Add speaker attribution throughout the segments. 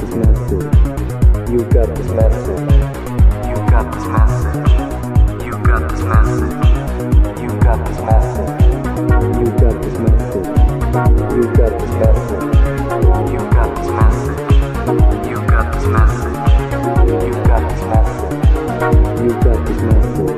Speaker 1: this message. You got this message. You got this message. You got this message. You got this message. You got this message. You got this message. You got this message. You got this message. You got this message. You got this message.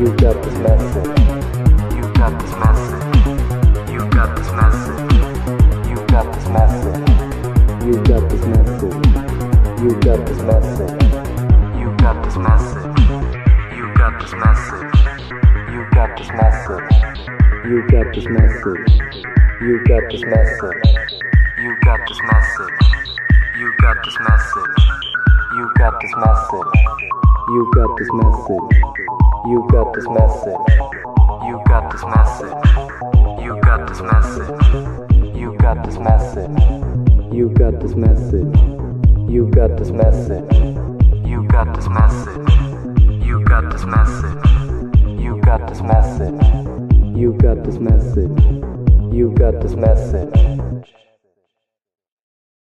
Speaker 1: You got this message. You got this message. You got this message. You got this message. You got this message. You got this message. You got this message. You got this message. You got this message. You got this message. You got this message. You got this message. You got this message. You got this message. You got this message. You got this message. You got this message. You got this message. You got this message. You got this message. You got this message. You got this message. You got this message. You got this message. You got this message.